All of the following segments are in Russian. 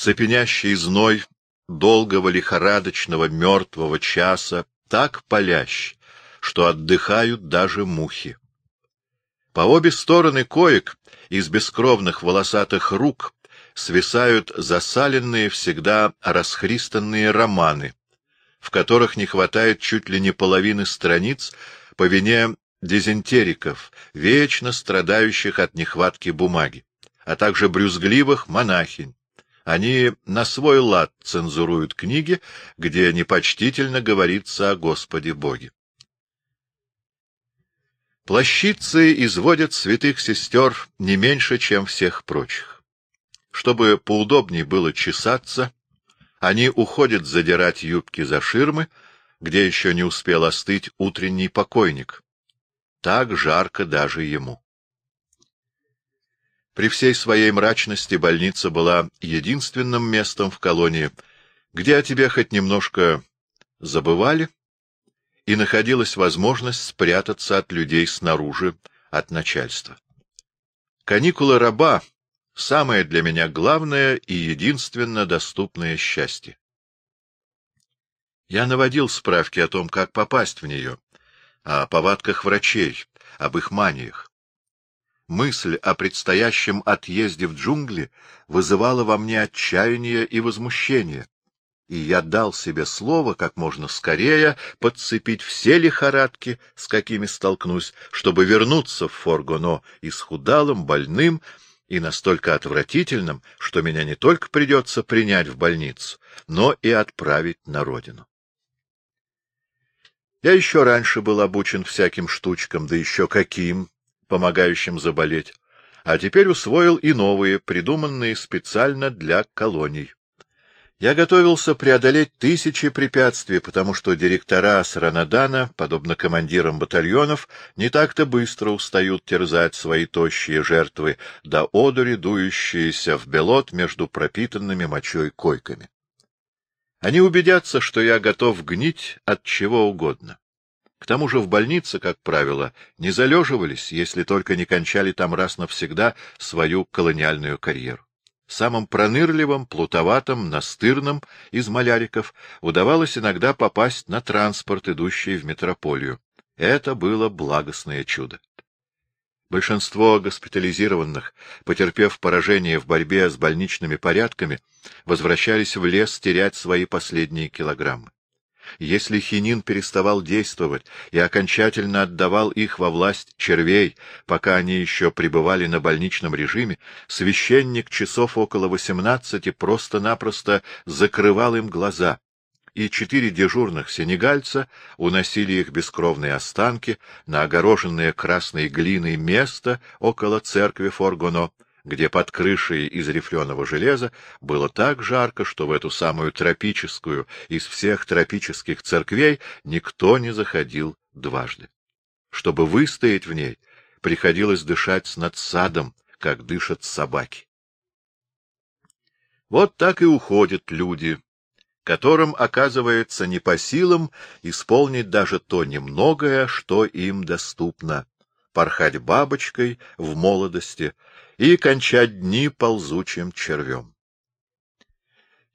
цепенящий зной долгого лихорадочного мертвого часа так палящ, что отдыхают даже мухи. По обе стороны коек из бескровных волосатых рук свисают засаленные, всегда расхристанные романы, в которых не хватает чуть ли не половины страниц по вине дизентериков, вечно страдающих от нехватки бумаги, а также брюзгливых монахинь. Они на свой лад цензуруют книги, где непочтительно говорится о Господе Боге. Плащицы изводят святых сестер не меньше, чем всех прочих. Чтобы поудобней было чесаться, они уходят задирать юбки за ширмы, где еще не успел остыть утренний покойник. Так жарко даже ему. При всей своей мрачности больница была единственным местом в колонии, где о тебе хоть немножко забывали, и находилась возможность спрятаться от людей снаружи, от начальства. Каникулы раба — самое для меня главное и единственно доступное счастье. Я наводил справки о том, как попасть в нее, о повадках врачей, об их маниях. Мысль о предстоящем отъезде в джунгли вызывала во мне отчаяние и возмущение и я дал себе слово как можно скорее подцепить все лихорадки, с какими столкнусь, чтобы вернуться в Форгоно исхудалым, больным и настолько отвратительным, что меня не только придется принять в больницу, но и отправить на родину. Я еще раньше был обучен всяким штучкам, да еще каким, помогающим заболеть, а теперь усвоил и новые, придуманные специально для колоний. Я готовился преодолеть тысячи препятствий, потому что директора Саранадана, подобно командирам батальонов, не так-то быстро устают терзать свои тощие жертвы, до одури дующиеся в белот между пропитанными мочой койками. Они убедятся, что я готов гнить от чего угодно. К тому же в больнице, как правило, не залеживались, если только не кончали там раз навсегда свою колониальную карьеру. Самым пронырливым, плутоватым, настырным из маляриков удавалось иногда попасть на транспорт, идущий в метрополию. Это было благостное чудо. Большинство госпитализированных, потерпев поражение в борьбе с больничными порядками, возвращались в лес терять свои последние килограммы. Если хинин переставал действовать и окончательно отдавал их во власть червей, пока они еще пребывали на больничном режиме, священник часов около восемнадцати просто-напросто закрывал им глаза, и четыре дежурных сенегальца уносили их бескровные останки на огороженное красной глиной место около церкви Форгоно, где под крышей из рифленого железа было так жарко, что в эту самую тропическую из всех тропических церквей никто не заходил дважды. Чтобы выстоять в ней, приходилось дышать с надсадом, как дышат собаки. Вот так и уходят люди, которым оказывается не по силам исполнить даже то немногое, что им доступно — порхать бабочкой в молодости — и кончать дни ползучим червем.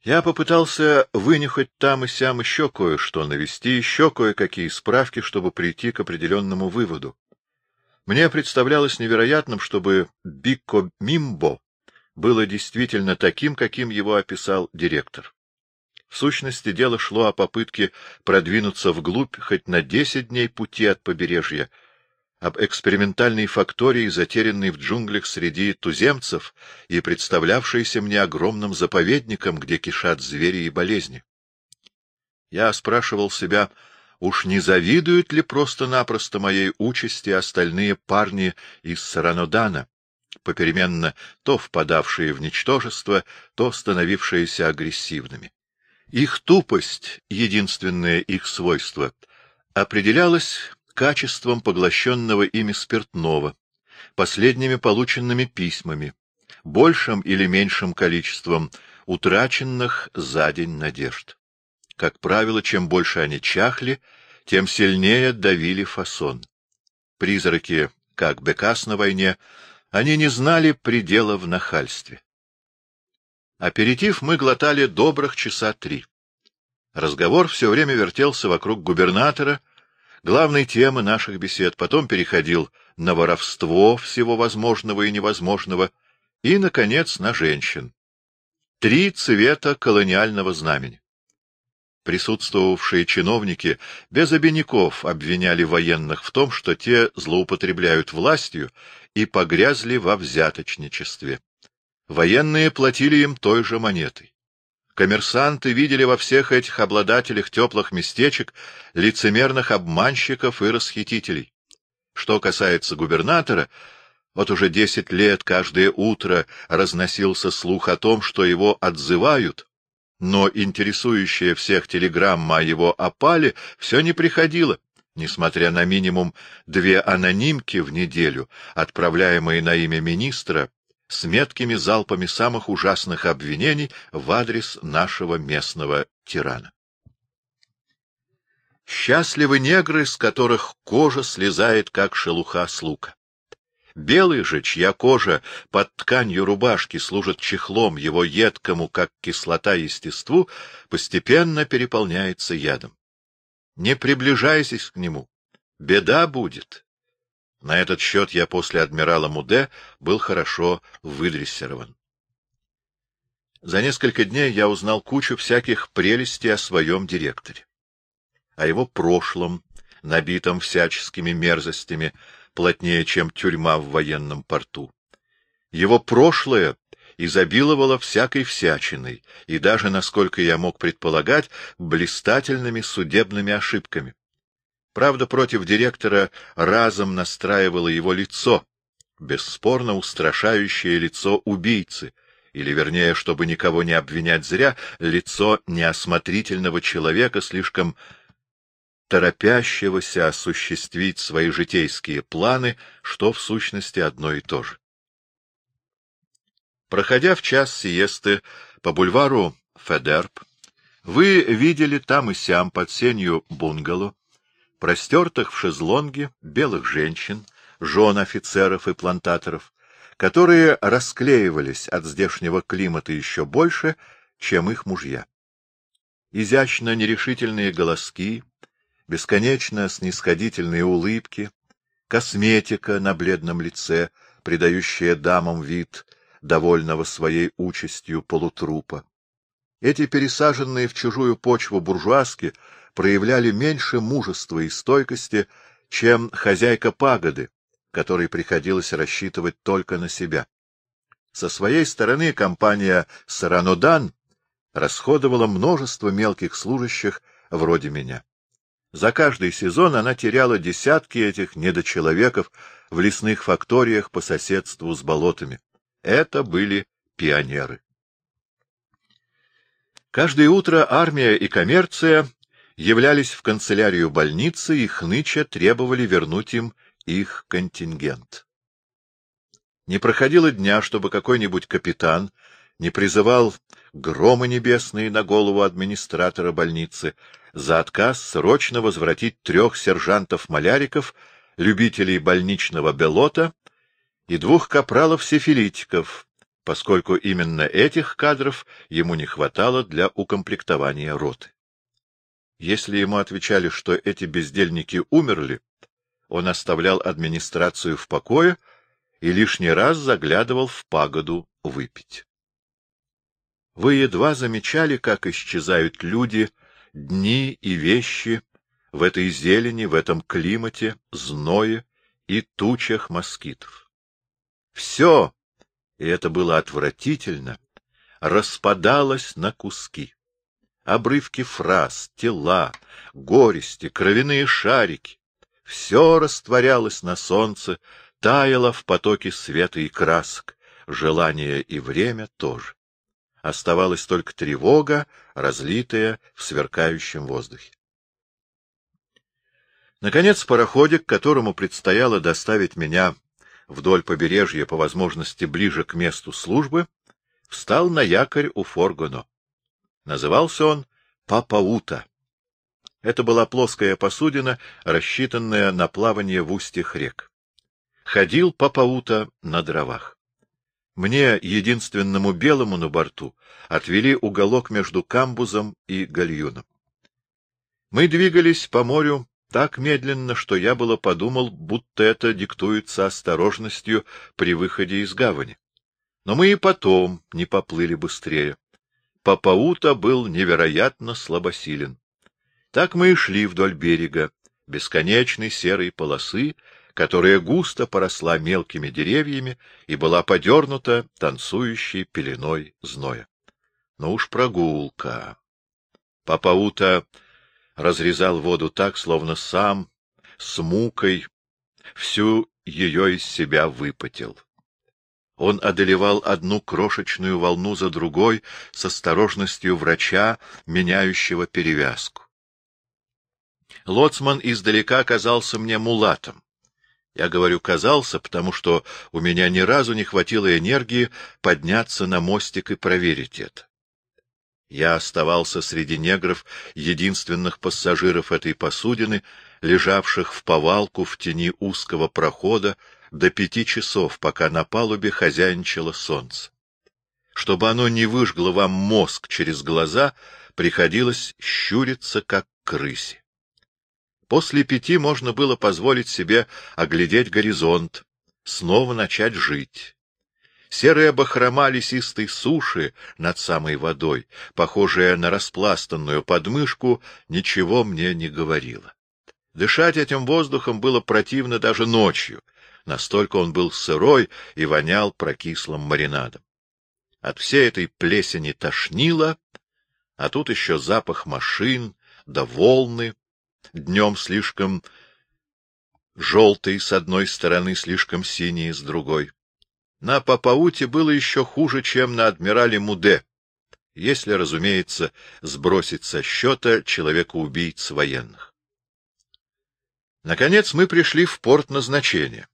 Я попытался вынюхать там и сям еще кое-что, навести еще кое-какие справки, чтобы прийти к определенному выводу. Мне представлялось невероятным, чтобы Бикко Мимбо было действительно таким, каким его описал директор. В сущности, дело шло о попытке продвинуться вглубь хоть на десять дней пути от побережья, об экспериментальной фактории, затерянной в джунглях среди туземцев и представлявшейся мне огромным заповедником, где кишат звери и болезни. Я спрашивал себя, уж не завидуют ли просто-напросто моей участи остальные парни из Саранодана, попеременно то впадавшие в ничтожество, то становившиеся агрессивными. Их тупость, единственное их свойство, определялась качеством поглощенного ими спиртного, последними полученными письмами, большим или меньшим количеством утраченных за день надежд. Как правило, чем больше они чахли, тем сильнее давили фасон. Призраки, как Бекас на войне, они не знали предела в нахальстве. Аперитив мы глотали добрых часа три. Разговор все время вертелся вокруг губернатора, главной темы наших бесед, потом переходил на воровство всего возможного и невозможного и, наконец, на женщин. Три цвета колониального знамени. Присутствовавшие чиновники без обиняков обвиняли военных в том, что те злоупотребляют властью и погрязли во взяточничестве. Военные платили им той же монетой. Коммерсанты видели во всех этих обладателях теплых местечек лицемерных обманщиков и расхитителей. Что касается губернатора, вот уже десять лет каждое утро разносился слух о том, что его отзывают, но интересующая всех телеграмма о его опале все не приходила, несмотря на минимум две анонимки в неделю, отправляемые на имя министра, с меткими залпами самых ужасных обвинений в адрес нашего местного тирана. Счастливы негры, с которых кожа слезает, как шелуха с лука. Белый же, чья кожа под тканью рубашки служит чехлом его едкому, как кислота, естеству, постепенно переполняется ядом. Не приближайтесь к нему. Беда будет. На этот счет я после адмирала Муде был хорошо выдрессирован. За несколько дней я узнал кучу всяких прелестей о своем директоре. О его прошлом, набитом всяческими мерзостями, плотнее, чем тюрьма в военном порту. Его прошлое изобиловало всякой всячиной и даже, насколько я мог предполагать, блистательными судебными ошибками. Правда, против директора разом настраивало его лицо, бесспорно устрашающее лицо убийцы, или, вернее, чтобы никого не обвинять зря, лицо неосмотрительного человека, слишком торопящегося осуществить свои житейские планы, что в сущности одно и то же. Проходя в час сиесты по бульвару Федерб, вы видели там и сям под сенью бунгало, простертых в шезлонге белых женщин, жен офицеров и плантаторов, которые расклеивались от здешнего климата еще больше, чем их мужья. Изящно нерешительные голоски, бесконечно снисходительные улыбки, косметика на бледном лице, придающая дамам вид, довольного своей участью полутрупа. Эти пересаженные в чужую почву буржуазки проявляли меньше мужества и стойкости, чем хозяйка пагоды, которой приходилось рассчитывать только на себя. Со своей стороны компания «Саранодан» расходовала множество мелких служащих вроде меня. За каждый сезон она теряла десятки этих недочеловеков в лесных факториях по соседству с болотами. Это были пионеры. Каждое утро армия и коммерция являлись в канцелярию больницы и хныча требовали вернуть им их контингент. Не проходило дня, чтобы какой-нибудь капитан не призывал громы небесные на голову администратора больницы за отказ срочно возвратить трех сержантов-маляриков, любителей больничного белота и двух капралов-сифилитиков, поскольку именно этих кадров ему не хватало для укомплектования роты. Если ему отвечали, что эти бездельники умерли, он оставлял администрацию в покое и лишний раз заглядывал в пагоду выпить. Вы едва замечали, как исчезают люди, дни и вещи в этой зелени, в этом климате, зное и тучах москитов. Все, и это было отвратительно, распадалось на куски. Обрывки фраз, тела, горести, кровяные шарики — все растворялось на солнце, таяло в потоке света и красок, желание и время тоже оставалась только тревога, разлитая в сверкающем воздухе. Наконец, пароходик, которому предстояло доставить меня вдоль побережья по возможности ближе к месту службы, встал на якорь у Форгоно. Назывался он Папаута. Это была плоская посудина, рассчитанная на плавание в устьях рек. Ходил Папаута на дровах. Мне, единственному белому на борту, отвели уголок между камбузом и гальюном. Мы двигались по морю так медленно, что я было подумал, будто это диктуется осторожностью при выходе из гавани. Но мы и потом не поплыли быстрее. Папаута был невероятно слабосилен. Так мы и шли вдоль берега, бесконечной серой полосы, которая густо поросла мелкими деревьями и была подернута танцующей пеленой зноя. Ну уж прогулка. Папаута разрезал воду так, словно сам, с мукой, всю ее из себя выпотел. Он одолевал одну крошечную волну за другой с осторожностью врача, меняющего перевязку. Лоцман издалека казался мне мулатом. Я говорю «казался», потому что у меня ни разу не хватило энергии подняться на мостик и проверить это. Я оставался среди негров, единственных пассажиров этой посудины, лежавших в повалку в тени узкого прохода до пяти часов, пока на палубе хозяйничало солнце. Чтобы оно не выжгло вам мозг через глаза, приходилось щуриться, как крысе. После пяти можно было позволить себе оглядеть горизонт, снова начать жить. Серая бахрома лесистой суши над самой водой, похожая на распластанную подмышку, ничего мне не говорила. Дышать этим воздухом было противно даже ночью, настолько он был сырой и вонял прокислым маринадом. От всей этой плесени тошнило, а тут еще запах машин да волны, днем слишком желтый с одной стороны, слишком синий с другой. На Папауте было еще хуже, чем на адмирале Муде, если, разумеется, сбросить со счета человекоубийц военных. Наконец мы пришли в порт назначения.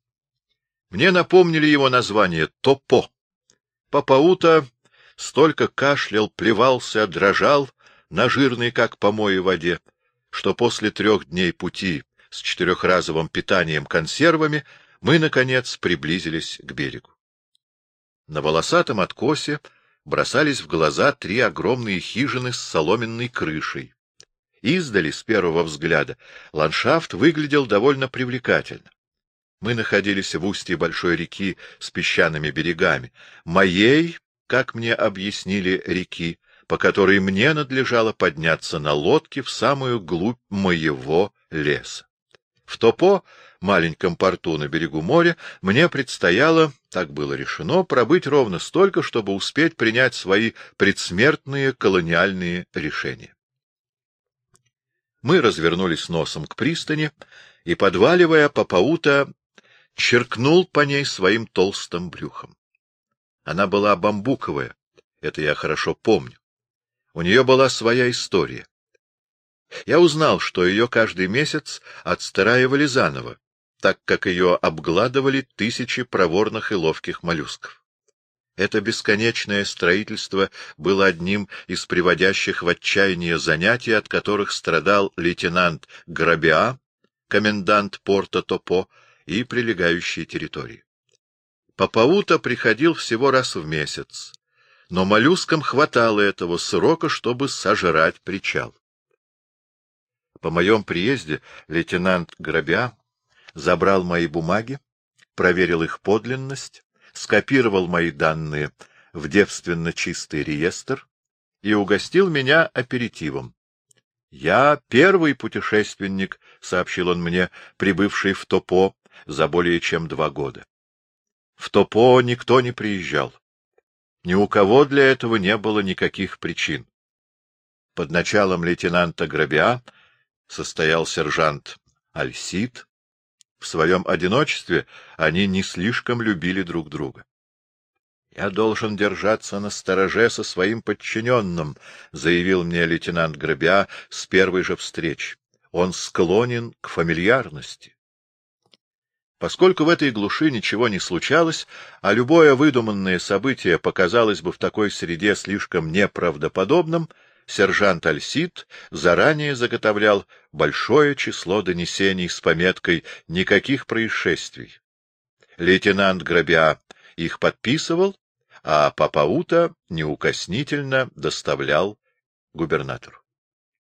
Мне напомнили его название — Топо. Папаута столько кашлял, плевался, дрожал на жирной, как помои, воде, что после трех дней пути с четырехразовым питанием консервами мы, наконец, приблизились к берегу. На волосатом откосе бросались в глаза три огромные хижины с соломенной крышей. Издали, с первого взгляда, ландшафт выглядел довольно привлекательно. Мы находились в устье большой реки с песчаными берегами, моей, как мне объяснили, реки, по которой мне надлежало подняться на лодке в самую глубь моего леса. В Топо, маленьком порту на берегу моря, мне предстояло, так было решено, пробыть ровно столько, чтобы успеть принять свои предсмертные колониальные решения. Мы развернулись носом к пристани и, подваливая по паута, черкнул по ней своим толстым брюхом. Она была бамбуковая, это я хорошо помню. У нее была своя история. Я узнал, что ее каждый месяц отстраивали заново, так как ее обгладывали тысячи проворных и ловких моллюсков. Это бесконечное строительство было одним из приводящих в отчаяние занятий, от которых страдал лейтенант Грабиа, комендант порта Топо и прилегающей территории. Папаута приходил всего раз в месяц, но моллюскам хватало этого срока, чтобы сожрать причал. По моем приезде лейтенант Грабя забрал мои бумаги, проверил их подлинность, скопировал мои данные в девственно чистый реестр и угостил меня аперитивом. «Я первый путешественник», — сообщил он мне, прибывший в Топо за более чем два года. В Топо никто не приезжал. Ни у кого для этого не было никаких причин. Под началом лейтенанта Грабиа состоял сержант Альсид. В своем одиночестве они не слишком любили друг друга. «Я должен держаться на стороже со своим подчиненным», — заявил мне лейтенант Грабиа с первой же встречи. «Он склонен к фамильярности». Поскольку в этой глуши ничего не случалось, а любое выдуманное событие показалось бы в такой среде слишком неправдоподобным, сержант Альсид заранее заготовлял большое число донесений с пометкой «Никаких происшествий». Лейтенант Грабя их подписывал а Папаута неукоснительно доставлял губернатору.